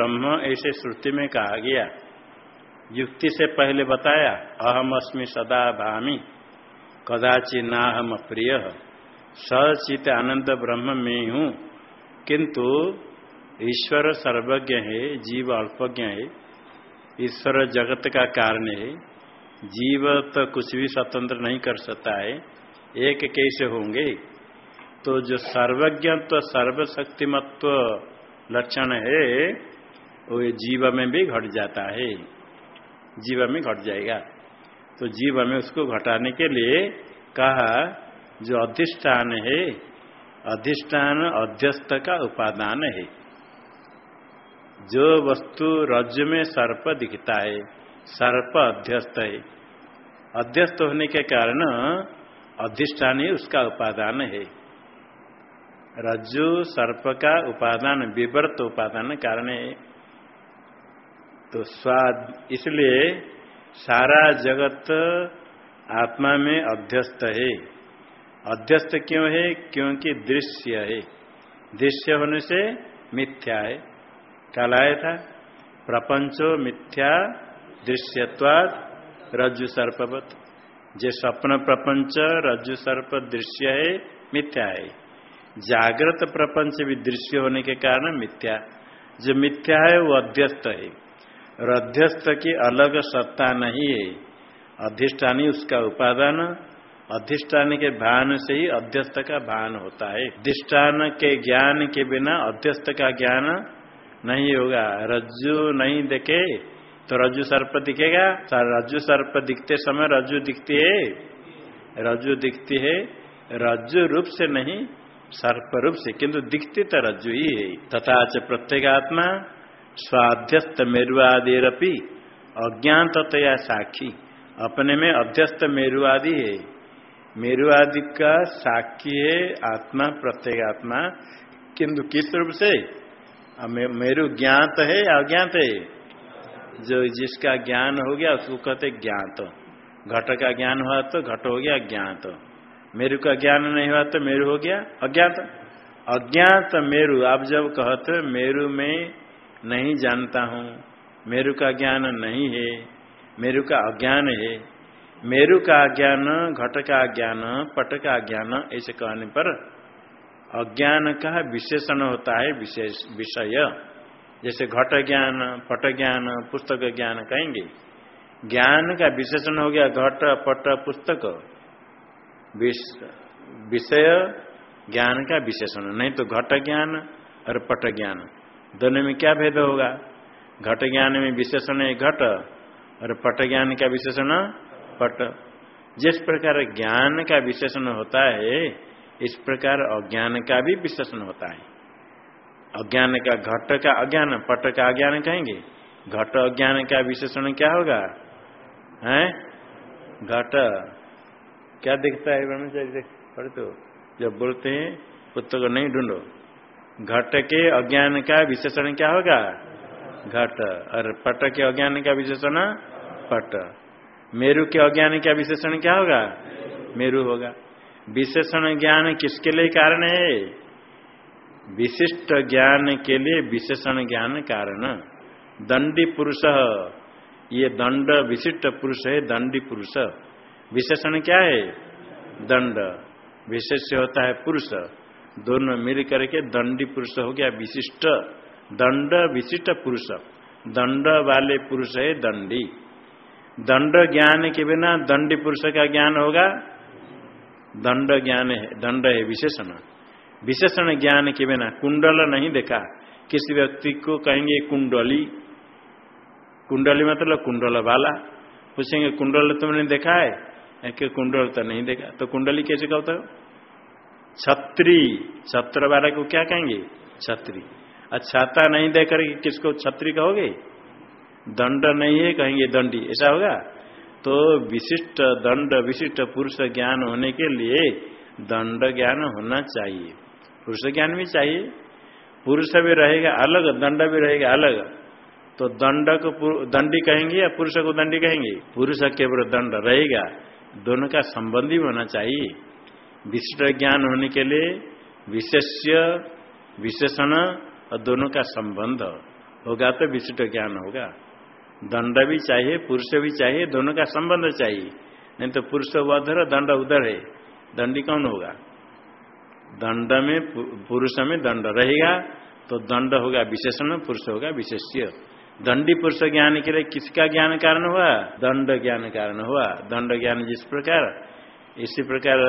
ब्रह्म ऐसे श्रुति में कहा गया। युक्ति से पहले बताया अहम अस्मि सदा भामी, कदाचि नाहम प्रिय, सचित आनंद ब्रह्म में हूँ। किंतु ईश्वर सर्वज्ञ है, जीव अल्पज्ञ है, ईश्वर जगत का कारण है, जीव तो कुछ भी स्वतंत्र नहीं कर सकता है, एक कैसे होंगे? तो जो सर्वज्ञ तो सर्वशक्तिमत्व लक्षण है वो जीव में भी घट जाता है। जीव में घट जाएगा। तो जीव में उसको घटाने के लिए कहा, जो अधिष्ठान है, अधिष्ठान अध्यस्त का उपादान है। जो वस्तु रज में सर्प दिखता है, सर्प अध्यस्त है। अध्यस्त होने के कारण अधिष्ठान ही उसका उपादान है। रज्जु, सर्प का उपादान, विवर्त उपादान कारण है। तो स्वाद, इसलिए सारा जगत आत्मा में अध्यस्त है। अध्यस्त क्यों है? क्योंकि दृश्य है। दृश्य होने से मिथ्या है। कल आया था, प्रपंचो मिथ्या दृश्यवाद रज्जु सर्पवत। जो स्वप्न प्रपंच, रज्जु सर्प, दृश्य है, मिथ्या है। जागृत प्रपंच भी दृश्य होने के कारण मिथ्या। जो मिथ्या है, वो अध्यस्त है। और अध्यस्त की अलग सत्ता नहीं है। अधिष्ठानी उसका उपादान, अधिष्ठान के भान से ही अध्यस्त का भान होता है। अधिष्ठान के ज्ञान के बिना अध्यस्त का ज्ञान नहीं होगा। रज्जु नहीं देखे तो रज्जु सर्प दिखेगा। रज्जु सर्प दिखते समय रज्जु दिखती है। रज्जु दिखती है, रज्जु रूप से नहीं, सर्प रूप से, किंतु दिखती तो रज्जु ही है। तथा च प्रत्येगात्मा स्वाध्यस्त मेरुआदिरपि अज्ञातया साक्षी। अपने में अध्यस्त मेरुआदि है। मेरुआदि का साक्षी है, आत्मा, प्रत्येगात्मा। किंतु किस रूप से? मेरु ज्ञात है, अज्ञात है? जो जिसका ज्ञान हो गया, उसको कहते ज्ञात। घट का ज्ञान हुआ तो घट हो गया, ज्ञात। मेरु का ज्ञान नहीं हुआ तो मेरु हो गया, अज्ञात। अज्ञात मेरु, आप जब कहते मेरु में नहीं जानता हूँ। मेरु का ज्ञान नहीं है, मेरु का अज्ञान है। मेरु का ज्ञान, घट का ज्ञान, पट का ज्ञान, ऐसे कहने पर अज्ञान का विशेषण होता है, विशेष विषय। जैसे घट ज्ञान, पट ज्ञान, पुस्तक ज्ञान कहेंगे। ज्ञान का विशेषण हो गया घट, पट, पुस्तक। विषय, ज्ञान का विशेषण। नहीं तो घट ज्ञान और पट ज्ञान। दोनों में क्या भेद होगा? घट ज्ञान में विशेषण है घट, और पट ज्ञान का विशेषण पट। जिस प्रकार ज्ञान का विशेषण होता है, इस प्रकार अज्ञान का भी विशेषण होता है। अज्ञान का घट का अज्ञान, पट का अज्ञान कहेंगे। घट अज्ञान का विशेषण क्या होगा? है? घट। क्या दिखता है ब्रह्मचारी पढ़ते हो जब बोलते हैं पुत्र को नहीं ढूंढो। घट के अज्ञान का विशेषण क्या होगा? घट। और पट के अज्ञान का विशेषण? पट। मेरु के अज्ञान का विशेषण क्या होगा? मेरु होगा। विशेषण ज्ञान किसके लिए कारण है? विशिष्ट ज्ञान के लिए विशेषण ज्ञान कारण। दंडी पुरुष। ये दंड विशिष्ट पुरुष है, दंडी पुरुष। विशेषण क्या है? दंड। विशेष होता है पुरुष। दोनों मिल करके दंडी पुरुष हो गया विशिष्ट। दंड विशिष्ट पुरुष। दंड वाले पुरुष है दंडी। दंड ज्ञान के बिना दंडी पुरुष का ज्ञान होगा? दंड ज्ञान है, दंड है विशेषण। विशेषण ज्ञान के बिना कुंडल नहीं देखा। किसी व्यक्ति को कहेंगे कुंडली। कुंडली मतलब कुंडल वाला। पूछेंगे, कुंडल तुमने देखा है? कि कुंडल तो नहीं देखा। तो कुंडली कैसे कहते हो? छत्री। छत्र वाला को क्या कहेंगे? छत्री। छाता नहीं दे देकर किसको छत्री कहोगे? दंड नहीं है, कहेंगे दंडी। ऐसा होगा? तो विशिष्ट दंड, विशिष्ट पुरुष ज्ञान होने के लिए दंड ज्ञान होना चाहिए। पुरुष ज्ञान भी चाहिए। पुरुष भी रहेगा अलग, दंड भी रहेगा अलग। तो दंड को दंडी कहेंगे या पुरुष को दंडी कहेंगे? पुरुष केवल दंड रहेगा। दोनों का संबंध संबंधी होना चाहिए। विशिष्ट ज्ञान होने के लिए विशेष्य, विशेषण और दोनों का संबंध होगा तो विशिष्ट ज्ञान होगा। दंड भी चाहिए, पुरुष भी चाहिए, दोनों का संबंध चाहिए। नहीं तो पुरुष उधर, दंड उधर है। दंडी कौन होगा? दंड में पुरुष में दंड रहेगा तो दंड होगा विशेषण, पुरुष होगा विशेष्य। दंडी पुरुष ज्ञान के लिए किसका ज्ञान कारण हुआ? दंड ज्ञान कारण हुआ। दंड ज्ञान जिस प्रकार इसी प्रकार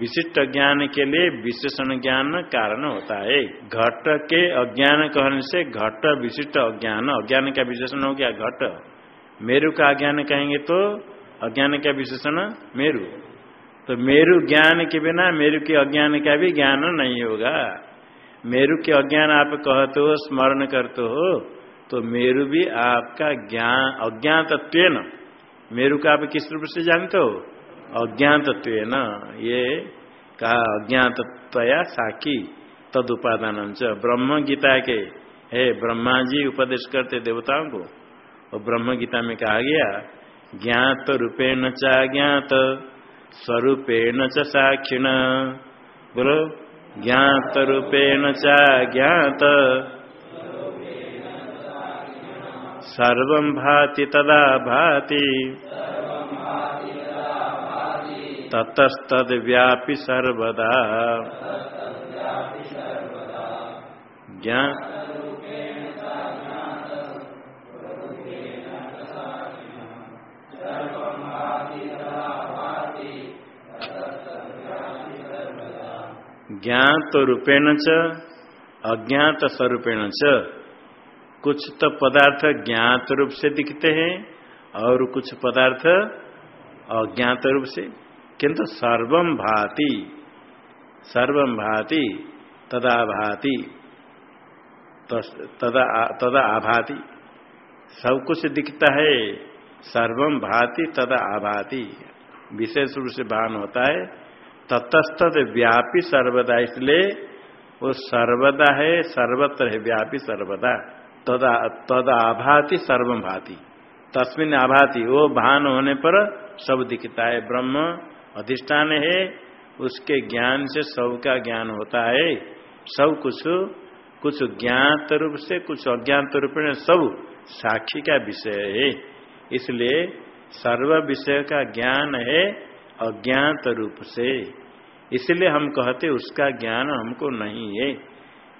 विशिष्ट ज्ञान के लिए विशेषण ज्ञान कारण होता है। घट के अज्ञान कहने से घट विशिष्ट अज्ञान अज्ञान का विशेषण हो गया घट। मेरु का अज्ञान कहेंगे तो अज्ञान का विशेषण मेरु। तो मेरु ज्ञान के बिना मेरु के अज्ञान का भी ज्ञान नहीं होगा। मेरु के अज्ञान आप कहते हो, स्मरण करते हो तो मेरु भी आपका ज्ञान अज्ञात मेरु का आप किस रूप से जानते हो? अज्ञातत्व न ये कहा अज्ञातया साखी तद उपादान ब्रह्म गीता के हे ब्रह्मा जी उपदेश करते देवताओं को और ब्रह्म गीता में कहा गया ज्ञात रूपेण च ज्ञात स्वरूपेण च साक्षिण। बोलो ज्ञात रूपेण च ज्ञात सर्व भाति तदा भाति। ततस्तद व्यापी सर्वदा। ज्ञान। ज्ञात रूपेण च अज्ञात स्वरूपेण च। कुछ तो पदार्थ ज्ञात रूप से दिखते हैं, और कुछ पदार्थ अज्ञात रूप से किंतु सर्वम भाति सर्वम भाति, तदा भाति तदा तदा आभाति। सब कुछ दिखता है सर्वम भाति, तदा आभाति। विशेष रूप से भान होता है ततस्त व्यापी सर्वदा, इसलिए वो सर्वदा है, सर्वत्र है व्यापी सर्वदा। तदा तदा आभाति सर्वम भाति। तस्मिन आभाति, वो भान होने पर सब दिखता है, ब्रह्म अधिष्ठान है, उसके ज्ञान से सबका ज्ञान होता है। सब कुछ कुछ ज्ञात रूप से, कुछ अज्ञात रूप में सब साक्षी का विषय है। इसलिए सर्व विषय का ज्ञान है अज्ञात रूप से। इसलिए हम कहते उसका ज्ञान हमको नहीं है।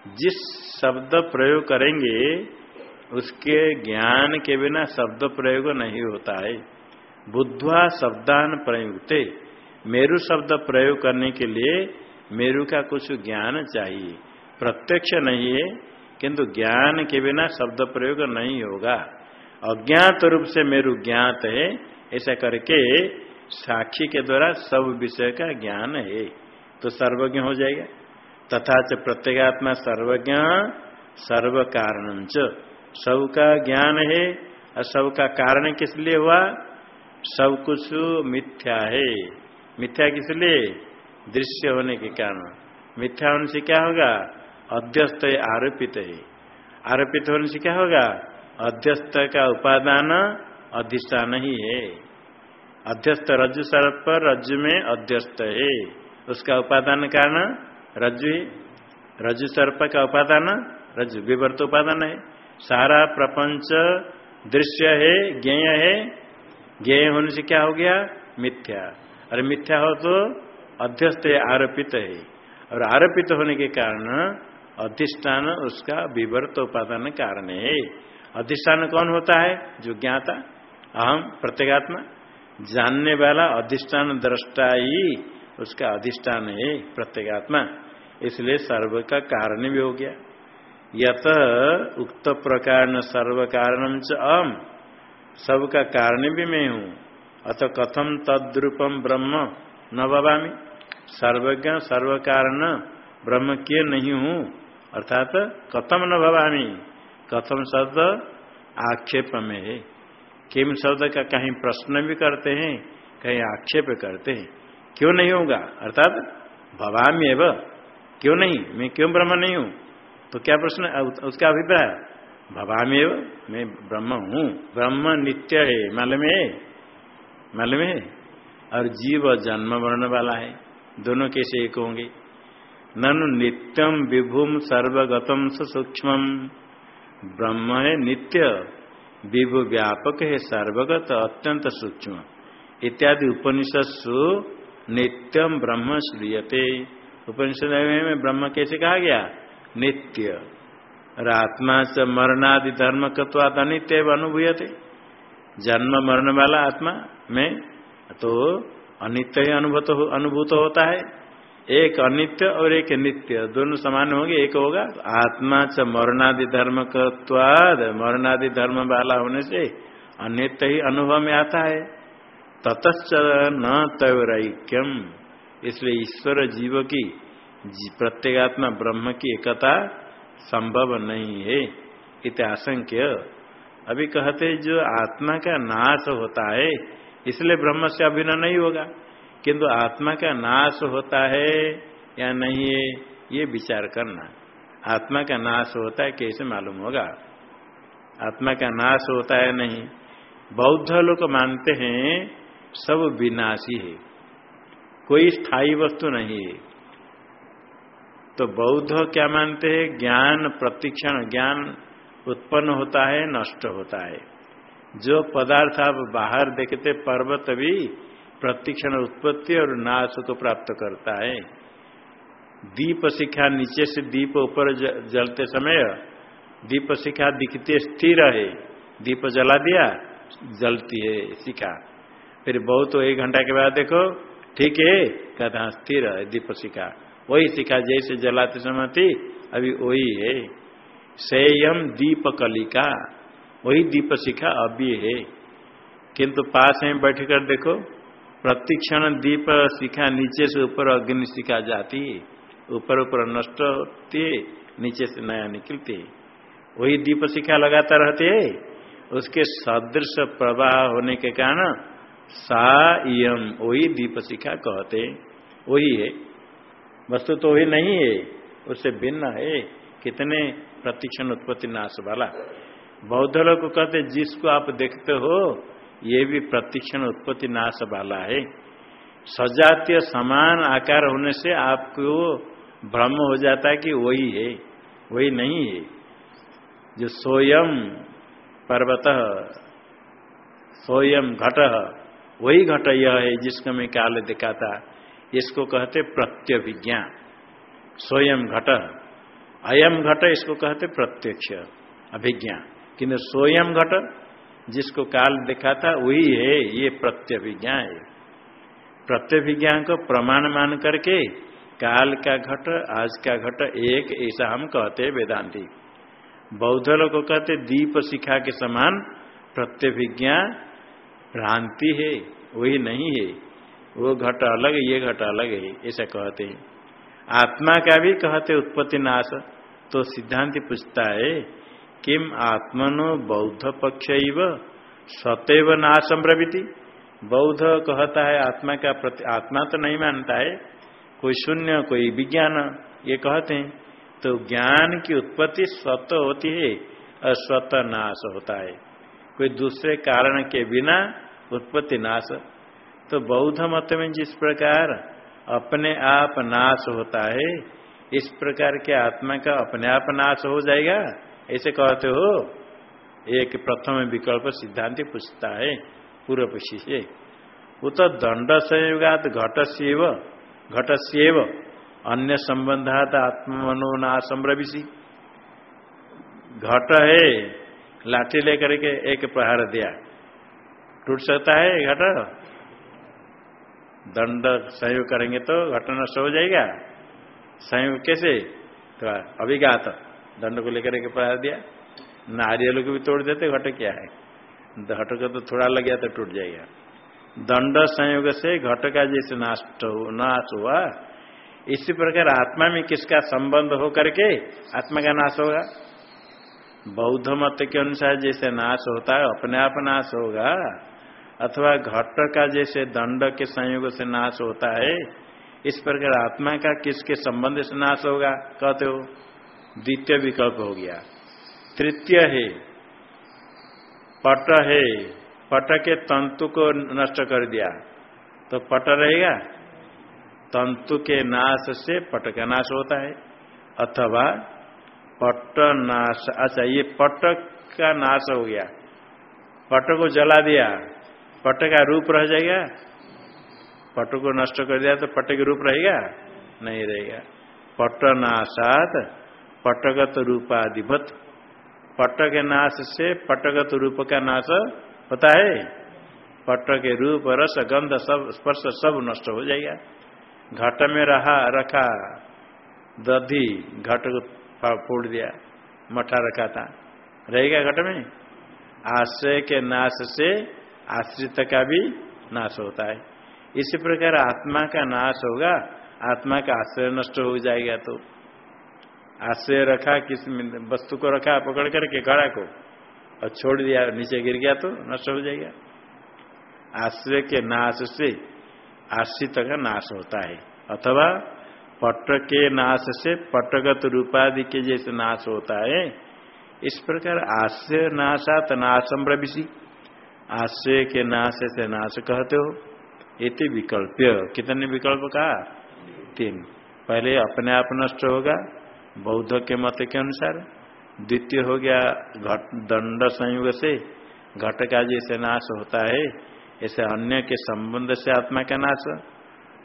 जिस शब्द प्रयोग करेंगे, उसके ज्ञान के बिना शब्द प्रयोग नहीं होता है। बुद्धवा शब्दान प्रयुक्त। मेरु शब्द प्रयोग करने के लिए मेरु का कुछ ज्ञान चाहिए। प्रत्यक्ष नहीं है, किंतु ज्ञान के बिना शब्द प्रयोग नहीं होगा। अज्ञात रूप से मेरु ज्ञात है, ऐसा करके साक्षी के द्वारा सब विषय का ज्ञान है तो सर्वज्ञ हो जाएगा। तथा च प्रत्येगात्मा सर्वज्ञ सर्व कारण सब का ज्ञान है, और सब का कारण किस लिए हुआ? सब कुछ मिथ्या है। मिथ्या किस लिए दृश्य होने के कारण। मिथ्या होने से क्या होगा? अध्यस्त आरोपित है। आरोपित होने से क्या होगा? अध्यस्त का उपादान अधिष्ठान ही है। अध्यस्त रज्जु सर्प पर रज्जु में अध्यस्त है। उसका उपादान कारण रज्जु रज्जु सर्प का उपादान रज्जु, विवर्त उपादान है। सारा प्रपंच दृश्य है, ज्ञेय है। ज्ञेय होने से क्या हो गया? मिथ्या। और मिथ्या हो तो अध्यस्त आरोपित है। और आरोपित होने के कारण अधिष्ठान उसका विवर्त उपादान कारण है। अधिष्ठान कौन होता है? जो ज्ञाता, अहम, प्रत्येगात्मा। जानने वाला अधिष्ठान दृष्टा ही उसका अधिष्ठान है, प्रत्येगात्मा। इसलिए सर्व का कारण भी हो गया। यत उक्त प्रकार सर्व कारणम च अहम। सबका कारण भी मैं हूँ। अत कथम तद्रूपम ब्रह्म? न भवामी। सर्वज्ञ सर्व कारण ब्रह्म के नहीं हूँ। अर्थात कथम न भवामी? कथम शब्द? आक्षेप में है किम शब्द का कहीं प्रश्न भी करते हैं, कहीं आक्षेप करते हैं। क्यों नहीं होगा? अर्थात भवामी एव। क्यों नहीं? मैं क्यों ब्रह्म नहीं हूँ? तो क्या प्रश्न उसका अभिप्राय भवामी एव, मैं ब्रह्म हूँ। ब्रह्म नित्य है, मालूम है। मालूम है? और जीव जन्म वर्ण वाला है। दोनों कैसे एक होंगे? ननु नित्यम विभुम सर्वगतम सूक्ष्म ब्रह्म है नित्य, विभु व्यापक है सर्वगत, अत्यंत सूक्ष्म। इत्यादि उपनिषत्सु नित्यम ब्रह्म श्रीयते। उपनिषद में ब्रह्म कैसे कहा गया? नित्य। और आत्मा से मरणादि धर्म कत्वाद अनित्य अनुभूयते। जन्म मरण वाला आत्मा में तो अनित्य ही अनुभूत हो, अनुभूत होता है। एक अनित्य और एक नित्य दोनों समान होंगे एक होगा। आत्मा च मरणादि धर्म कत्वाद मरणादि धर्म वाला होने से अनित्य ही अनुभव में आता है। ततच न तैरक्यम इसलिए ईश्वर जीव की प्रत्येगात्मा ब्रह्म की एकता संभव नहीं है। इत आशंक्य अभी कहते जो आत्मा का नाश होता है, इसलिए ब्रह्म से अभिनय नहीं होगा। किंतु आत्मा का नाश होता है या नहीं है, ये विचार करना। आत्मा का नाश होता है, कैसे मालूम होगा? आत्मा का नाश होता है नहीं? बौद्ध लोग मानते हैं, सब विनाशी है। कोई स्थायी वस्तु नहीं है। तो बौद्ध क्या मानते हैं? ज्ञान प्रतिक्षण, ज्ञान उत्पन्न होता है, नष्ट होता है। जो पदार्थ आप बाहर देखते, पर्वत भी प्रतिक्षण उत्पत्ति और नाश को प्राप्त करता है। दीप शिखा नीचे से दीप ऊपर जलते समय दीप शिखा दिखते स्थिर है। दीप जला दिया, जलती है शिखा। फिर बहुत एक घंटा के बाद देखो, ठीक है हाँ स्थिर है दीप शिखा। वही शिखा जैसे जलाते समय थी, अभी वही है। संयम दीप कलिका वही दीप शिखा अभी है। किंतु पास में बैठ कर देखो, प्रतिक्षण दीप शिखा नीचे से ऊपर अग्नि शिखा जाती है। ऊपर ऊपर नष्ट होती है, नीचे से नया निकलती है। वही दीप शिखा लगाता रहती है। उसके सदृश प्रवाह होने के कारण सा इम वही दीप शिखा कहते वही है। वस्तु तो वही नहीं है, उससे भिन्न है। कितने प्रतिक्षण उत्पत्ति नाश वाला। बौद्ध लोग कहते, जिसको आप देखते हो, ये भी प्रतिक्षण उत्पत्ति नाश वाला है। सजातीय समान आकार होने से आपको भ्रम हो जाता है कि वही है, वही नहीं है। जो सोयम पर्वत, सोयम घट, वही घट यह है जिसको मैं काल दिखाता। इसको कहते प्रत्यभिज्ञा स्वयं घट। अयम घट इसको कहते प्रत्यक्ष अभिज्ञा। किंतु स्वयं घट, जिसको काल देखा था, वही है, ये प्रत्यभिज्ञा है। प्रत्यभिज्ञा को प्रमाण मान करके काल का घट, आज का घट, एक ऐसा हम कहते हैं वेदांति। बौद्ध लोग कहते दीप शिखा के समान प्रत्यभिज्ञा भ्रांति है, वही नहीं है। वो घट अलग, ये घट अलग है, ऐसा कहते हैं। आत्मा का भी कहते उत्पत्ति नाश। तो सिद्धांत पूछता है, किम आत्मनो बौद्ध पक्ष सतैव नाशम प्रवृति बौद्ध कहता है, आत्मा का प्रति, आत्मा तो नहीं मानता है, कोई शून्य, कोई विज्ञान, ये कहते हैं। तो ज्ञान की उत्पत्ति स्वत होती है और स्वत नाश होता है। कोई दूसरे कारण के बिना उत्पत्ति नाश। तो बौद्ध मत में जिस प्रकार अपने आप नाश होता है इस प्रकार के आत्मा का अपने आप नाश हो जाएगा। ऐसे कहते हो, एक प्रथम विकल्प सिद्धांत पूछता है, पूर्व पक्षी से। वो तो दंड संयोगात घट सेव घट सेव अन्य संबंधात आत्मनो नाशम रविशी घट है, लाठी लेकर के एक प्रहार दिया। टूट सकता है घट? दंड संयोग करेंगे तो घटना नष्ट हो जाएगा। संयोग कैसे? तो अभिघात, दंड को लेकर के पढ़ा दिया। नारियल को भी तोड़ देते, घट क्या है? घट को तो थोड़ा लग गया तो टूट जाएगा। दंड संयोग से घट का जैसे नाश नाश हुआ, इसी प्रकार आत्मा में किसका संबंध हो करके आत्मा का नाश होगा? बौद्ध मत के अनुसार जैसे नाश होता है, अपने आप नाश होगा। अथवा घट का जैसे दंड के संयोग से नाश होता है इस प्रकार आत्मा का किसके संबंध से नाश होगा? कहते हो, द्वितीय विकल्प हो गया। तृतीय है, पट है। पट के तंतु को नष्ट कर दिया। तो पट रहेगा? तंतु के नाश से पट का नाश होता है। अथवा पट नाश अच्छा ये पट का नाश हो गया। पट को जला दिया। पट का रूप रह जाएगा? पट को नष्ट कर दिया तो पट के रूप रहेगा? नहीं रहेगा। पट नाशात, पटगत रूपाधिपत। पट के नाश से पटगत रूप का नाश होता है। पट के रूप, रस, गंध, सब, स्पर्श सब नष्ट हो जाएगा। घट में रहा, रखा, दधी, घट को फोड़ दिया, मठा रखा था। रहेगा घट में? आश्रय के नाश से आश्रित का भी नाश होता है। इसी प्रकार आत्मा का नाश होगा, आत्मा का आश्रय नष्ट हो जाएगा तो। आश्रय रखा, किस वस्तु को रखा, पकड़ करके घड़ा को, और छोड़ दिया, नीचे गिर गया तो नष्ट हो जाएगा। आश्रय के नाश से आश्रित का नाश होता है। अथवा पट के नाश से पटगत रूपादि के जैसे नाश होता है। इस प्रकार आश्रय नाशात नाशम प्रविशी। आश्रय के नाश से नाश कहते हो। इति विकल्प कितने विकल्प का? तीन। पहले अपने आप नष्ट होगा, बौद्ध के मत के अनुसार। द्वितीय हो गया घट, दंड संयोग से। घट का जैसे नाश होता है, ऐसे अन्य के संबंध से आत्मा का नाश।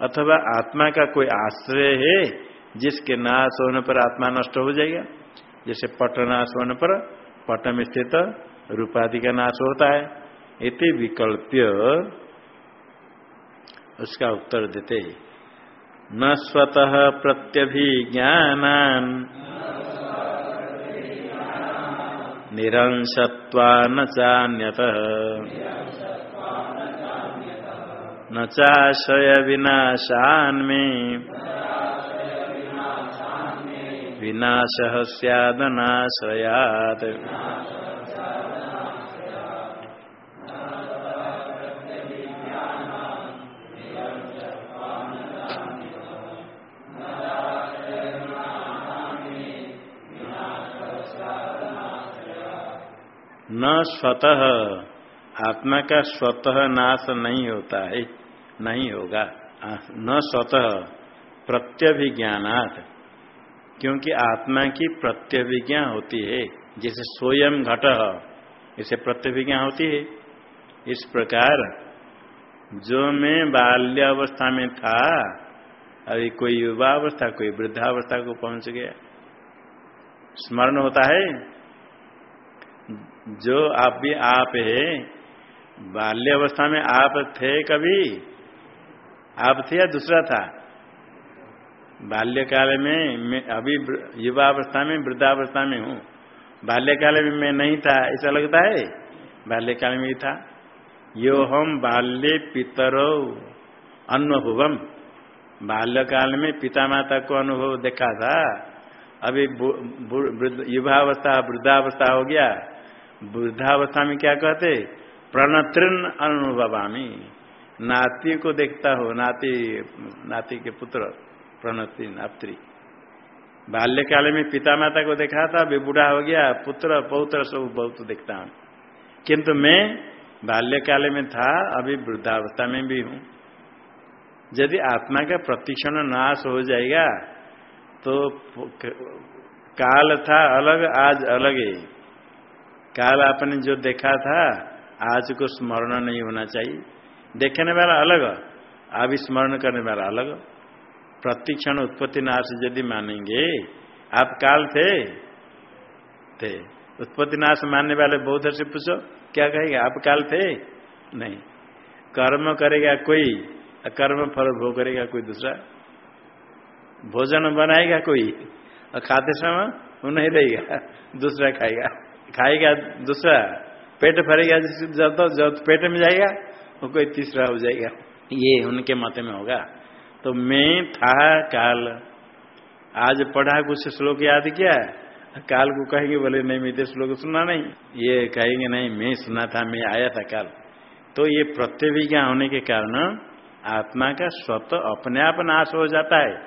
अथवा आत्मा का कोई आश्रय है, जिसके नाश होने पर आत्मा नष्ट हो जाएगा। जैसे पट नाश होने पर पट में स्थित रूपादि का नाश होता है। इति विकल्प्य। उसका उत्तर देते न स्वतः प्रत्यभिज्ञान निरंशत्वा न चान्यत। न चाशय विनाशान्मे विनाश सैदनाश्रयात् न स्वतः। आत्मा का स्वतः नाश नहीं होता है, नहीं होगा। न स्वतः, प्रत्यभिज्ञानात्। क्योंकि आत्मा की प्रत्यभिज्ञा होती है, जैसे स्वयं घट, इसे प्रत्यभिज्ञा होती है। इस प्रकार, जो मैं बाल्यावस्था में था, अभी कोई युवा अवस्था कोई वृद्धावस्था को पहुँच गया। स्मरण होता है जो आप भी आप है बाल्य अवस्था में आप थे कभी? आप थे या दूसरा था? बाल्यकाल में मैं अभी युवा अवस्था में, वृद्धावस्था में हूँ। बाल्यकाल में मैं नहीं था, ऐसा लगता है? बाल्यकाल में ही था। यो हम बाल्य पितरो अनुभवम। बाल्यकाल में पिता माता को अनुभव देखा था। अभी युवावस्था, वृद्धावस्था हो गया। वृद्धावस्था में क्या कहते? प्रणतृण अनुभवामी। नाती को देखता हो, नाती नाती के पुत्र, प्रणति, नात्री। बाल्यकाल में पिता माता को देखा था, अभी बूढ़ा हो गया, पुत्र, पौत्र सब बहुत देखता हूँ। किंतु मैं बाल्यकाल में था, अभी वृद्धावस्था में भी हूँ। यदि आत्मा का प्रतिक्षण नाश हो जाएगा तो काल था अलग, आज अलग है। काल आपने जो देखा था, आज को स्मरण नहीं होना चाहिए। देखने वाला अलग, अभी स्मरण करने वाला अलग। प्रतिक्षण उत्पत्ति नाश यदि मानेंगे, आप काल थे? थे। उत्पत्ति नाश मानने वाले बौद्ध से पूछो, क्या कहेगा? आप काल थे? नहीं। कर्म करेगा कोई, कर्म फल भोग करेगा कोई दूसरा? भोजन बनाएगा कोई? और खाते समय वो नहीं रहेगा दूसरा खाएगा। खाएगा, दूसरा पेट भरेगा जब तो जब पेट में जाएगा वो कोई तीसरा हो जाएगा। ये उनके मत में होगा। तो मैं था काल। आज पढ़ा कुछ श्लोक याद किया काल को कहेंगे, बोले, नहीं, मैं श्लोक सुना नहीं। ये कहेंगे, नहीं, मैं सुना था, मैं आया था काल। तो ये प्रत्यभिज्ञा होने के कारण आत्मा का स्वतः अपने आप नाश हो जाता है।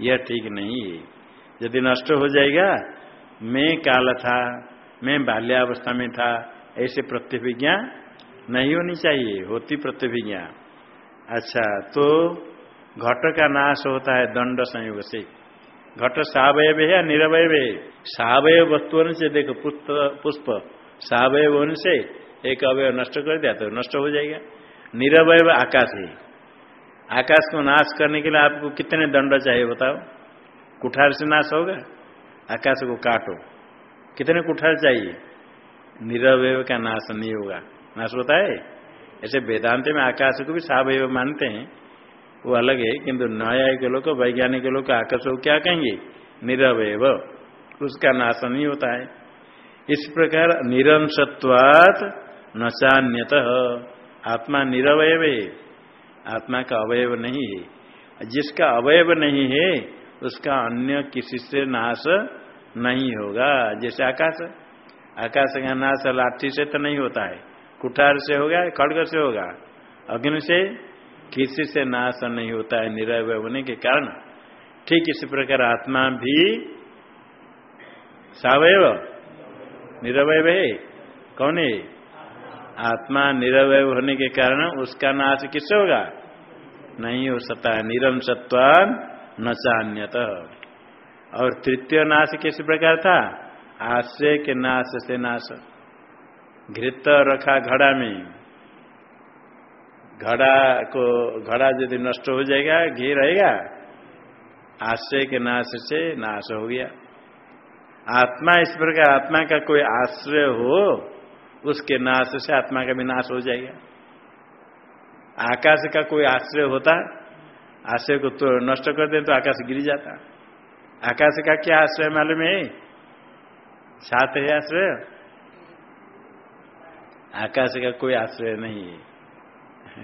यह ठीक नहीं है। यदि नष्ट हो जाएगा, मैं काल था। मैं बाल्यावस्था में था, ऐसे प्रत्यभिज्ञा नहीं होनी चाहिए, होती प्रत्यभिज्ञा अच्छा तो घट का नाश होता है दंड संयोग से। घट सावय है या निरवय है सावय वस्तु से देखो पुष्प सावय होने से एक अवय नष्ट कर दिया तो नष्ट हो जाएगा। निरवय आकाश है। आकाश को नाश करने के लिए आपको कितने दंड चाहिए बताओ? कुठार से नाश होगा? आकाश को काटो। कितने कुठार चाहिए? निरवय का नाश नहीं होगा। नाश होता है? ऐसे वेदांत में आकाश को भी सावय मानते हैं। वो अलग है, किंतु न्याय के लोग, वैज्ञानिक लोग आकाश को क्या कहेंगे? निरवय उसका नाश नहीं होता है। इस प्रकार निरंशत्वात नचान्यत आत्मा निरवय आत्मा का अवयव नहीं है। जिसका अवयव नहीं है, उसका अन्य किसी से नाश नहीं होगा। जैसे आकाश आकाश का नाश लाठी से तो नहीं होता है। कुठार से होगा खड़ग से होगा। अग्नि से किसी से नाश नहीं होता है निरवय होने के कारण। ठीक इसी प्रकार आत्मा भी सवयव निरवय है। कौन है? आत्मा निरवय होने के कारण उसका नाश किससे होगा? नहीं हो सकता। निरम सत्वान न चान्यत। और तृतीय नाश किस प्रकार था? आश्रय के नाश से नाश। घृत रखा घड़ा में। घड़ा को, घड़ा यदि नष्ट हो जाएगा, घी रहेगा, आश्रय के नाश से नाश हो गया। आत्मा, इस प्रकार आत्मा का कोई आश्रय हो, उसके नाश से आत्मा का भी नाश हो जाएगा। आकाश का कोई आश्रय होता, आश्रय को तो नष्ट कर दे तो आकाश गिर जाता। आकाश का क्या आश्रय मालूम है? सात है आश्रय? आकाश का कोई आश्रय नहीं है।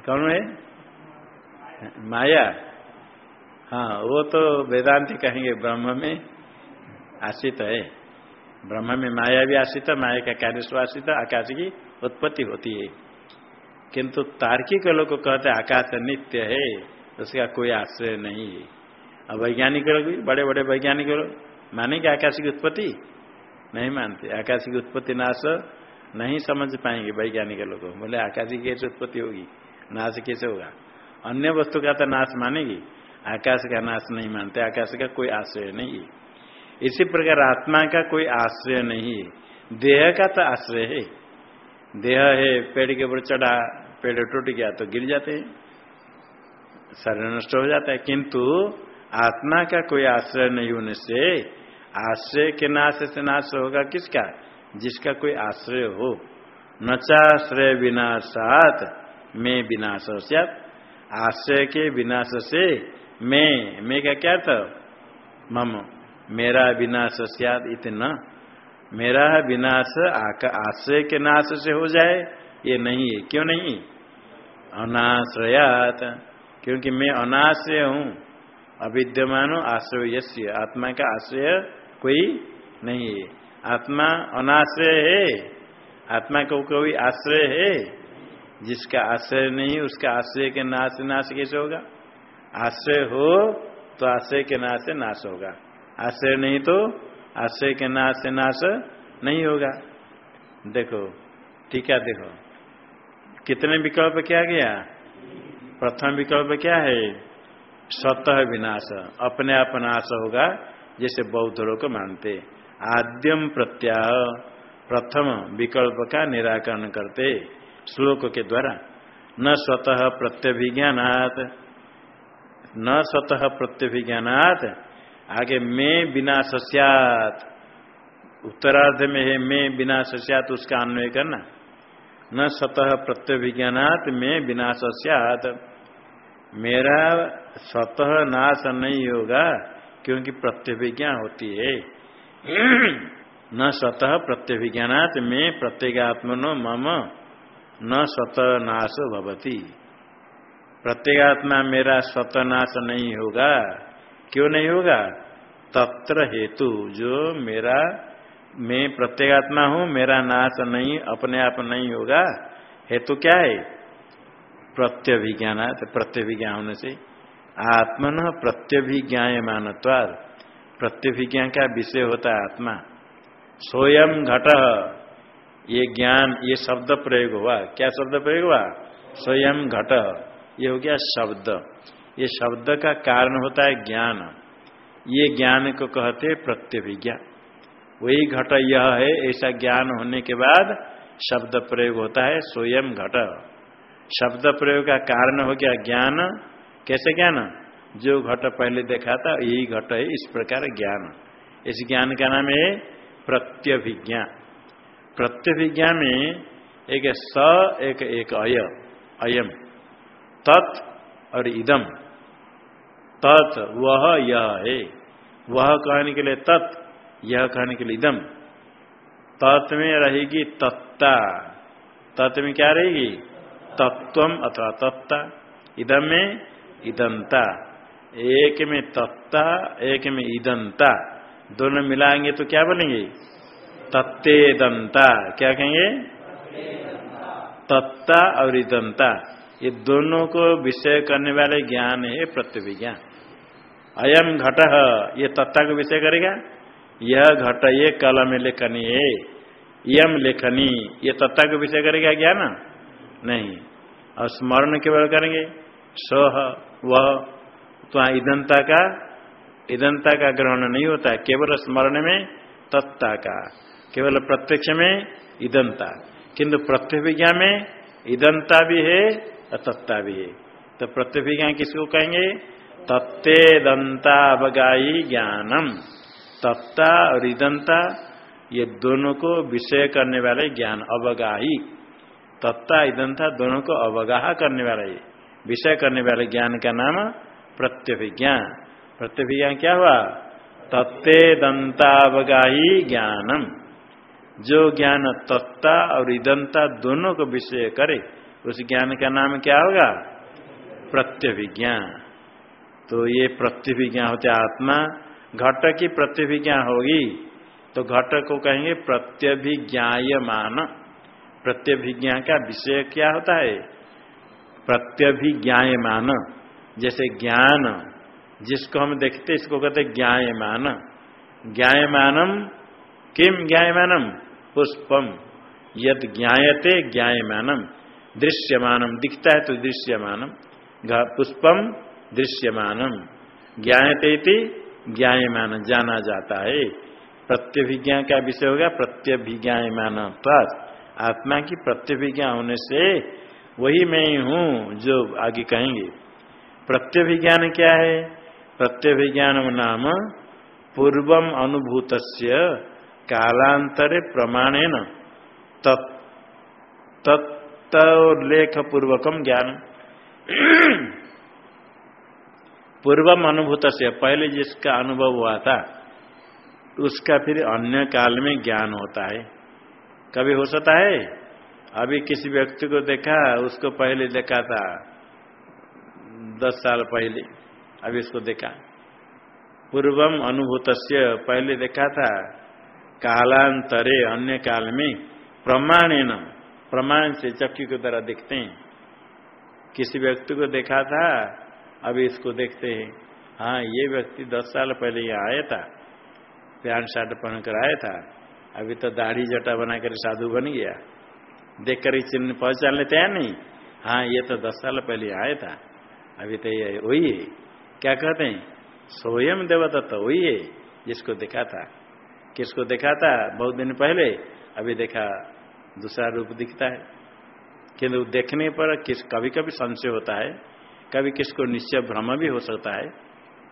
कौन है? माया। हाँ वो तो वेदांति कहेंगे, ब्रह्म में आश्रित है। ब्रह्म में माया भी आश्रित है माया का कार्य स्वाश्रित आकाश की उत्पत्ति होती है। किंतु तार्किक लोग कहते हैं, आकाश नित्य है, उसका कोई आश्रय नहीं है। अब वैज्ञानिक लोग भी बड़े बड़े वैज्ञानिक लोग मानेंगे आकाश की उत्पत्ति? नहीं मानते। आकाश की उत्पत्ति नाश नहीं समझ पाएँगे वैज्ञानिक लोग। बोले आकाश की कैसे उत्पत्ति होगी? नाश कैसे होगा? अन्य वस्तु का तो नाश मानेगी आकाश का नाश नहीं मानते। आकाश का कोई आश्रय नहीं है। इसी प्रकार आत्मा का कोई आश्रय नहीं है। देह का तो आश्रय है। देह है, पेड़ के ऊपर चढ़ा, पेड़ टूट गया तो गिर जाते हैं। शरीर नष्ट हो जाता है। किंतु आत्मा का कोई आश्रय नहीं होने से, आश्रय के नाश से नाश होगा किसका? जिसका कोई आश्रय हो। नचाश्रय विनाशात, में विनाश आश्रय के विनाश से मैं मैं का क्या था? मम, मेरा विनाश सियाद इतना। मेरा विनाश आश्रय के नाश से हो जाए, ये नहीं है। क्यों नहीं? अनाश्रयात। क्योंकि मैं अनाश्रय हूँ। अविद्यमान आश्रय यश्य आत्मा का आश्रय कोई नहीं है। आत्मा अनाश्रय है। आत्मा को कोई आश्रय है? जिसका आश्रय नहीं, उसका आश्रय के नाश नाश कैसे होगा? आश्रय हो तो आश्रय के नाश से नाश होगा। आश्रय नहीं तो आश्रय के नाश से नाश नहीं होगा। देखो ठीक है देखो। कितने विकल्प क्या गया? प्रथम विकल्प क्या है? स्वतः विनाश, अपने आप नाश होगा, जैसे बौद्ध लोग मानते आद्यम प्रत्याह प्रथम विकल्प का निराकरण करते श्लोक के द्वारा। न स्वतः प्रत्यभिज्ञानात, न स्वतः प्रत्यभिज्ञानात, आगे मैं बिना सस्यात उत्तरार्ध में है मैं बिना सस्यात उसका अन्वय करना। न स्वतः प्रत्यभिज्ञानात, मैं बिना सस्यात मेरा स्वतः नाश नहीं होगा, क्योंकि प्रत्यभिज्ञा होती है। न स्वतः प्रत्यभिज्ञानात मैं प्रत्येगात्मनो मम, न स्वतः नाश भवती। प्रत्येगात्मा मेरा स्वतः नाश नहीं होगा, क्यों नहीं होगा? तत्र हेतु, जो मेरा, मैं प्रत्येगात्मा हूँ, मेरा नाश नहीं, अपने आप नहीं होगा। हेतु क्या है? प्रत्यभिज्ञान प्रत्यभिज्ञा होने से आत्मन प्रत्यभिज्ञाय मानवाद प्रत्यभिज्ञा का विषय होता है आत्मा। स्वयं घट, ये ज्ञान, ये शब्द प्रयोग हुआ। क्या शब्द प्रयोग हुआ? स्वयं घट। ये हो गया शब्द। ये शब्द का कारण होता है ज्ञान। ये ज्ञान को कहते प्रत्यभिज्ञा। वही घट यह है, ऐसा ज्ञान होने के बाद शब्द प्रयोग होता है स्वयं घट। शब्द प्रयोग का कारण हो गया ज्ञान। कैसे ज्ञान? जो घट पहले देखा था, यही घट है, इस प्रकार ज्ञान। इस ज्ञान का नाम है प्रत्यभिज्ञा। प्रत्यभिज्ञा में एक स, एक एक अय, अयम। तत् और इदम। तत्, वह, यह है। वह कहने के लिए तत्, यह कहने के लिए इदम। तत् में रहेगी तत्ता। तत् में क्या रहेगी? तत्व अथवा तत्ता। इदम में इदंता एक में तत्ता एक में ईदंता दोनों मिलाएँगे तो क्या बनेंगे? तत्ते दंता क्या कहेंगे? तत्ता और ईदंता ये दोनों को विषय करने वाले ज्ञान है, प्रत्यभिज्ञान। अयम घट, ये तत्ता को विषय करेगा? यह घट ये कलम लेखनी है। यम लेखनी, ये तत्ता को विषय करेगा ज्ञान? नहीं। और स्मरण केवल करेंगे, सह, वह तो ईदनता का ईदनता का ग्रहण नहीं होता, केवल स्मरण में तत्ता का, केवल प्रत्यक्ष में ईदनता किंतु प्रत्यभिज्ञा में ईदनता भी है तत्ता भी है। तो प्रत्यभिज्ञा किसको कहेंगे? तत्ते दंता अवगाई ज्ञानम। तत्ता और ईदनता ये दोनों को विषय करने वाले ज्ञान, अवगाही। तत्ता इदंता दोनों को अवगाह करने वाला ये, विषय करने वाले ज्ञान का नाम प्रत्यभिज्ञा प्रत्यभिज्ञा क्या हुआ? तत्ते दंतावगाही ज्ञानम। जो ज्ञान तत्ता और इदंता दोनों को विषय करे, उस ज्ञान का नाम क्या होगा? प्रत्यभिज्ञा तो ये प्रत्यभिज्ञा होते आत्मा। घट की प्रत्यभिज्ञा होगी तो घट को कहेंगे प्रत्यभिज्ञायमान। प्रत्यभिज्ञा का विषय क्या होता है? प्रत्यभिज्ञायमान। जैसे ज्ञान, जिसको हम देखते इसको कहते ज्ञायमान। ज्ञायमानम, किम ज्ञायमानम? पुष्पम। यद ज्ञायते ज्ञायमानम। दृश्यमानम। दिखता है तो दृश्यमानम। पुष्पम, दृश्यमानम। ज्ञाते ज्ञायमान। जाना जाता है। प्रत्यभिज्ञा का विषय होगा प्रत्यभिज्ञायमान आत्मा की प्रत्यभिज्ञा होने से वही मैं हूँ जो आगे कहेंगे। प्रत्यभिज्ञान क्या है? प्रत्यभिज्ञान नाम पूर्वम अनुभूत कालांतरे प्रमाणेन तत्लेख पूर्वकम ज्ञान। पूर्वम अनुभूत पहले जिसका अनुभव हुआ था, उसका फिर अन्य काल में ज्ञान होता है। कभी हो सकता है? अभी किसी व्यक्ति को देखा, उसको पहले देखा था, दस साल पहले, अभी इसको देखा। पूर्वम अनुभूत पहले देखा था, कालांतरे अन्य काल में प्रमाण न प्रमाण से चक्की की तरह देखते हैं। किसी व्यक्ति को देखा था, अभी इसको देखते हैं। हाँ ये व्यक्ति दस साल पहले यहाँ आया था पैंट शर्ट पहनकर आया था। अभी तो दाढ़ी जटा बनाकर साधु बन गया। देख कर चिन्ह पहचान लेते हैं नहीं? हाँ ये तो दस साल पहले आया था। अभी तो ये वही है। क्या कहते हैं? स्वयं देवता तो वही है, जिसको देखा था। किसको देखा था? बहुत दिन पहले। अभी देखा, दूसरा रूप दिखता है। किंतु देखने पर किस कभी कभी संशय होता है। कभी किसको निश्चय भ्रम भी हो सकता है।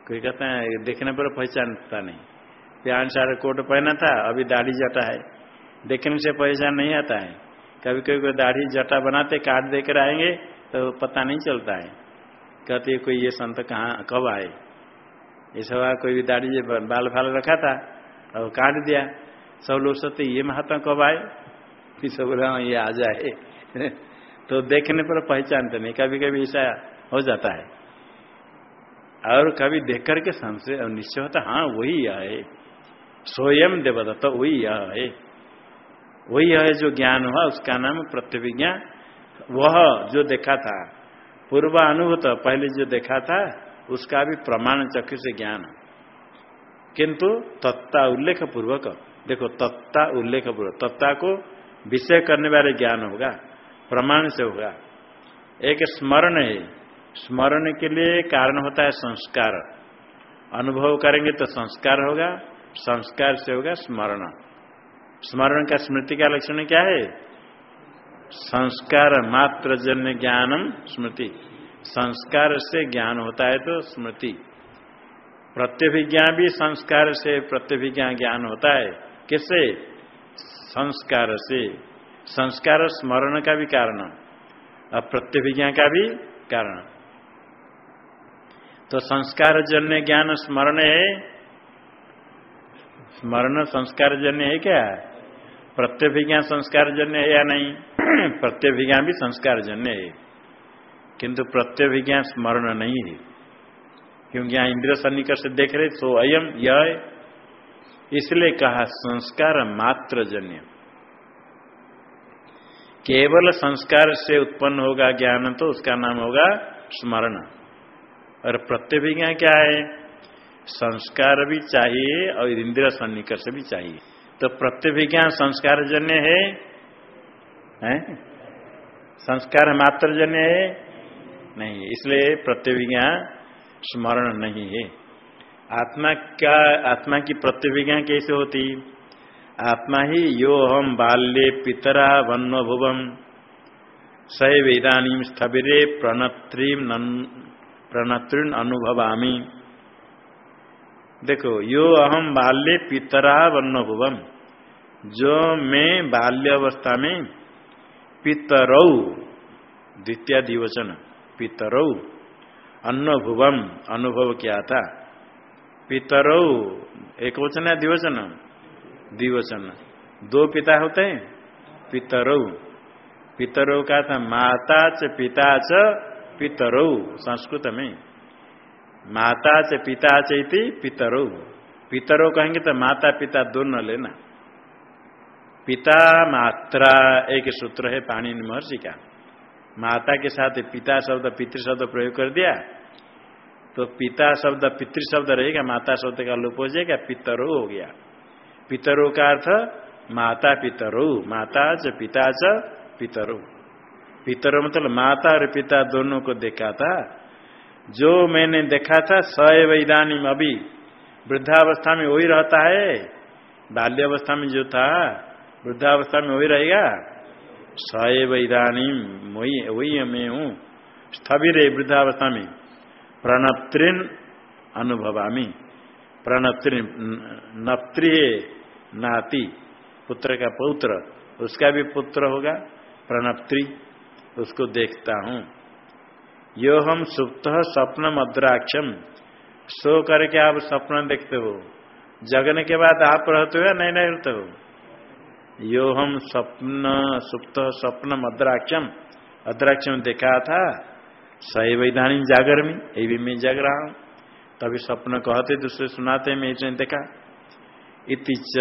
कोई कहता है, देखने पर पहचानता नहीं। प्यान सारे कोट पहना था अभी दाढ़ी जटा है। देखने से पहचान नहीं आता है। कभी कभी कोई दाढ़ी जटा बनाते काट देकर आएँगे तो पता नहीं चलता है। कहते कोई ये संत कहाँ कब आए? ये सब कोई भी दाढ़ी बाल फाल रखा था और काट दिया। सब लोग सोचते ये महात्मा कब आए? फिर सब हाँ, ये आ जाए तो देखने पर पहचानते नहीं। कभी कभी ऐसा हो जाता है। और कभी देख करके संशय निश्चय होता हाँ वही आए। स्वयं देवदत्त, वही यह है। वही है जो ज्ञान हुआ, उसका नाम प्रत्यभिज्ञा वह जो देखा था पूर्व अनुभूत पहले जो देखा था, उसका भी प्रमाण चक्र से ज्ञान। किंतु तत्ता उल्लेख पूर्वक देखो तत्ता उल्लेख पूर्वक तत्ता को विषय करने वाले ज्ञान होगा, प्रमाण से होगा। एक स्मरण है, स्मरण के लिए कारण होता है संस्कार। अनुभव करेंगे तो संस्कार होगा संस्कार से होगा स्मरण। स्मरण का स्मृति का लक्षण क्या है? संस्कार मात्र जन्य ज्ञानम स्मृति। संस्कार से ज्ञान होता है तो स्मृति। प्रत्यभिज्ञा भी संस्कार से प्रत्यभिज्ञा ज्ञान होता है। किससे? संस्कार से। संस्कार स्मरण का भी कारण। और प्रत्यभिज्ञा का भी कारण। तो संस्कार जन्य ज्ञान स्मरण है। स्मरण संस्कार जन्य है क्या? प्रत्यभिज्ञा संस्कार जन्य है या नहीं? प्रत्यभिज्ञा भी संस्कार जन्य है। किंतु प्रत्यभिज्ञा स्मरण नहीं है। क्योंकि यहाँ इंद्र सन्निकट से देख रहे, सो अयम यह। इसलिए कहा संस्कार मात्र जन्य केवल संस्कार से उत्पन्न होगा ज्ञान तो उसका नाम होगा स्मरण। और प्रत्यभिज्ञा क्या है? संस्कार भी चाहिए और इंद्रिय सन्निकर्ष भी चाहिए। तो प्रत्यभिज्ञा संस्कार जन्य है, है? संस्कार मात्र जन्य है? नहीं इसलिए प्रत्यभिज्ञा स्मरण नहीं है। आत्मा क्या आत्मा की प्रत्यभिज्ञा कैसे होती? आत्मा ही यो हम बाल्ये पितरा वन्व भुवम सैव इधानी स्थविरे प्रणत्रीम प्रणत्रीन अनुभवामी। देखो यो अहम बाल्य पितरा वर्ण भुवम जो मैं बाल्य अवस्था में पितरौ द्वितीय दिवचन पितरौ अन्न भुवम अनुभव किया था पितरौ एक वचन है दिवचन द्विवचन। दो पिता होते हैं? पितरौ। पितरौ का था माता च पिता च पितरौ संस्कृत में। माता च पिता चैति पितरो। पितरौ कहेंगे तो माता पिता दोनों लेना। पिता मात्रा एक सूत्र है पाणी महर्षि का। माता के साथ पिता शब्द पितृ शब्द प्रयोग कर दिया तो पिता शब्द पितृ शब्द रहेगा, माता शब्द का लोप हो जाएगा, पितरो हो गया। पितरों का अर्थ माता पितरो, माता च, पिता च, पितरो। पितरो मतलब माता और पिता दोनों को देखा था जो मैंने देखा था सैव इदानी अभी, वृद्धावस्था में वही रहता है। बाल्यावस्था में जो था, वृद्धावस्था में वही रहेगा। सैव इदानी वही वही मैं हूँ। स्थविर वृद्धावस्था में। प्रणप्त्रिन अनुभवामी। प्रणप्त्रिन, नप्त्रि नाती, पुत्र का पुत्र। उसका भी पुत्र होगा, प्रणप्त्री। उसको देखता हूँ। यो हम सुप्त स्वप्न मद्राक्षम सो करके आप स्वप्न देखते हो। जगने के बाद आप रहते हो या नहीं नहीं रहते हो? यो हम स्वप्न, सुप्त स्वप्न मद्राक्षम अद्राक्षम देखा था? सही वैधानी जागर में ये भी मैं जग रहा हूँ। तभी स्वप्न कहते, दूसरे सुनाते मैं इसने देखा। इति च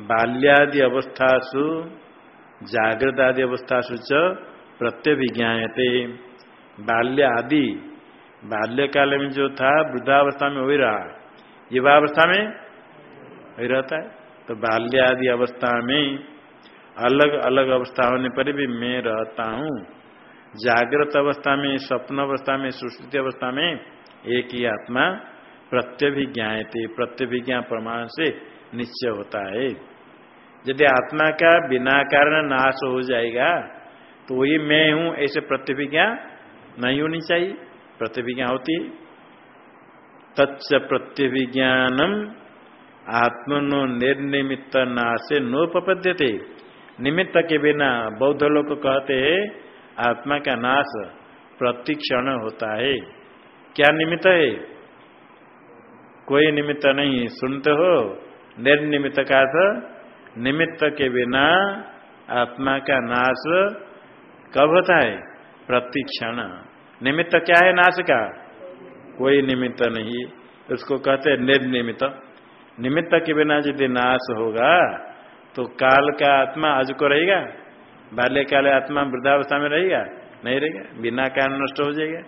बाल्यादि अवस्थासु जागृत आदि अवस्थासु च प्रत्यभिज्ञाते बाल्य आदि। बाल्यकाल में जो था, वृद्धावस्था में वही रहा। युवावस्था में वही रहता है। तो बाल्य आदि अवस्था में अलग अलग अवस्था होने पर भी मैं रहता हूँ। जागृत अवस्था में, स्वप्न अवस्था में सुश्रुति अवस्था में एक ही आत्मा प्रत्यभिज्ञाते प्रत्यभिज्ञा प्रमाण से निश्चय होता है। यदि आत्मा का बिना कारण नाश हो जाएगा तो वही मैं हूँ, ऐसे प्रत्यभिज्ञा नहीं होनी चाहिए प्रतिविज्ञा होती। तत्स प्रत्यभिज्ञानम आत्मनो निर्निमित्त नाशे नोपद्य थे निमित्त के बिना बौद्ध लोग कहते हैं, आत्मा का नाश प्रतिक्षण होता है। क्या निमित्त है? कोई निमित्त नहीं, सुनते हो? निर्निमित्त का अर्थ, निमित्त के बिना आत्मा का नाश कब होता है? प्रतिक्षण। निमित्त क्या है नाश का? कोई निमित्त नहीं। उसको कहते हैं निर्निमित्त। निमित्त के बिना यदि नाश होगा तो काल का आत्मा आज को रहेगा? बाल्यकाल आत्मा वृद्धावस्था में रहेगा? नहीं रहेगा। बिना कारण नष्ट हो जाएगा।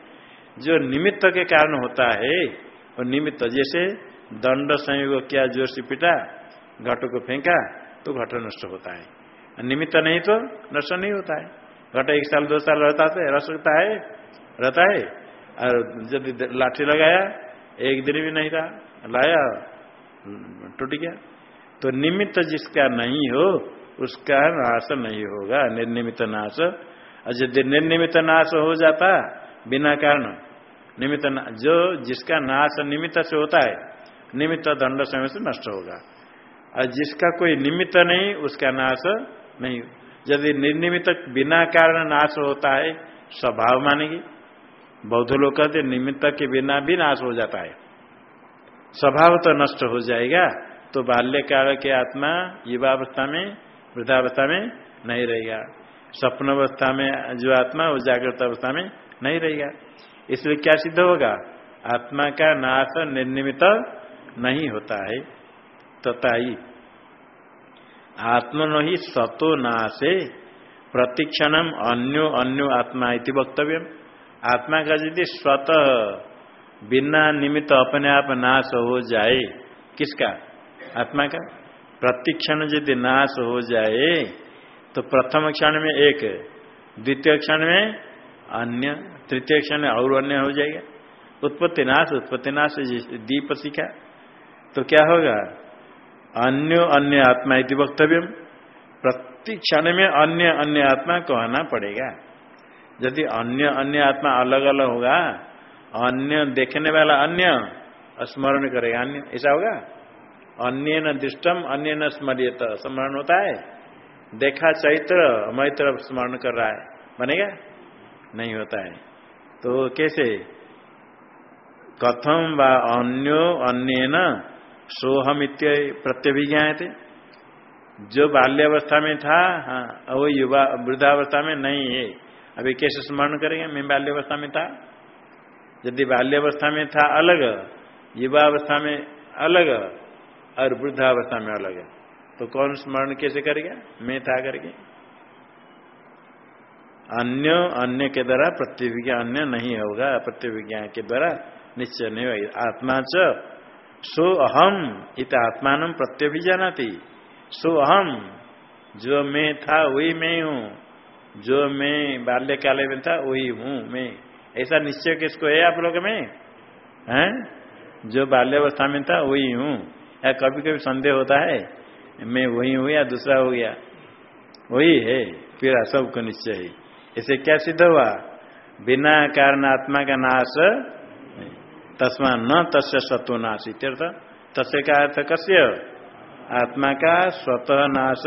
जो निमित्त के कारण होता है और निमित्त जैसे दंड संयोग क्या ज़ोर से पिटा, घट को फेंका तो घट नष्ट होता है। निमित्त नहीं तो नष्ट नहीं होता है। घट एक साल, दो साल रहता है रह सकता है, रहता है। और यदि लाठी लगाया, एक दिन भी नहीं रहा लाया, टूट गया। तो निमित्त जिसका नहीं हो, उसका नाश नहीं होगा निर्निमित नाश। और यदि निर्निमित नाश हो जाता, बिना कारण, निमित्त जो जिसका नाश निमित्त से होता है, निमित्त दंड समय से नष्ट होगा। और जिसका कोई निमित्त नहीं, उसका नाश नहीं यदि निर्निमित बिना कारण नाश होता है, स्वभाव मानेगी। बौद्ध लोग कहते निमित्त के बिना भी नाश हो जाता है। स्वभाव तो नष्ट हो जाएगा तो बाल्यकाल के आत्मा युवावस्था में, वृद्धावस्था में नहीं रहेगा। स्वप्न अवस्था में जो आत्मा, वो जागृत अवस्था में नहीं रहेगा। इसलिए क्या सिद्ध होगा? आत्मा का नाश निर्निमित नहीं होता है। तथा ही आत्मनो ही सतो नाशे प्रतिक्षणम अन्यो अन्यो आत्मा इति वक्तव्य आत्मा का यदि स्वतः बिना निमित्त अपने आप नाश हो जाए, किसका? आत्मा का? प्रतिक्षण यदि नाश हो जाए तो प्रथम क्षण में एक, द्वितीय क्षण में अन्य, तृतीय क्षण में और अन्य हो जाएगा। उत्पत्ति नाश उत्पत्ति नाश, दीप सीखा तो क्या होगा? अन्य अन्य आत्मा इति वक्तव्य। प्रति क्षण में अन्य अन्य आत्मा कहना पड़ेगा। यदि अन्य अन्य आत्मा अलग अलग होगा, अन्य देखने वाला अन्य स्मरण करेगा। अन्य, ऐसा होगा? अन्य न दृष्टम, अन्य न स्मरियत, स्मरण होता है। देखा चैत्र, मैत्र स्मरण कर रहा है। बनेगा? नहीं होता है। तो कैसे? कथम व अन्यो अन्य न सोहम इत्य प्रत्यभिज्ञा थे जो बाल्यावस्था में था हाँ वो युवा, वृद्धावस्था में नहीं है। अभी कैसे स्मरण करेंगे? मैं बाल्यावस्था में था। यदि बाल्यावस्था में था, अलग। युवावस्था में अलग और वृद्धावस्था में अलग। है तो कौन स्मरण कैसे करेगा? मैं था करके। अन्य अन्य के द्वारा प्रतिविज्ञा अन्य नहीं होगा। प्रतिविज्ञा के द्वारा निश्चय नहीं होगा। आत्मा च सो अहम इत आत्मान थी सो अहम जो मैं था वही मैं हूँ। जो मैं बाल्यकाल में था वही हूँ मैं। ऐसा निश्चय किसको है आप लोग में? हैं? जो बाल्यावस्था में था वही हूँ। या कभी कभी संदेह होता है, मैं वही हूँ या दूसरा हो गया वही है, फिर सबको निश्चय है। इसे क्या सिद्ध हुआ? बिना कारण आत्मा का नाश तस्मा न तस् सत्व नाश इत्यर्थ, तस्य का अर्थ कस्य? आत्मा का स्वतः नाश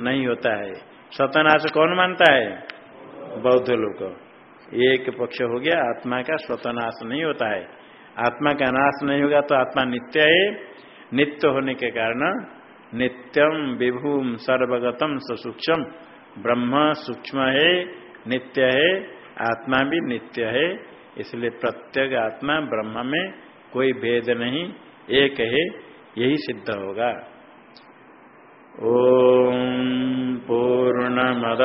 नहीं होता है। स्वतः नाश कौन मानता है? बौद्ध लोग। एक पक्ष हो गया, आत्मा का स्वतः नाश नहीं होता है। आत्मा का नाश नहीं होगा तो आत्मा नित्य है। नित्य होने के कारण नित्यम विभूम सर्वगतम सूक्ष्म ब्रह्म सूक्ष्म है, नित्य है, आत्मा भी नित्य है। इसलिए प्रत्येक आत्मा ब्रह्म में कोई भेद नहीं, एक है, यही सिद्ध होगा। ओम पूर्ण मद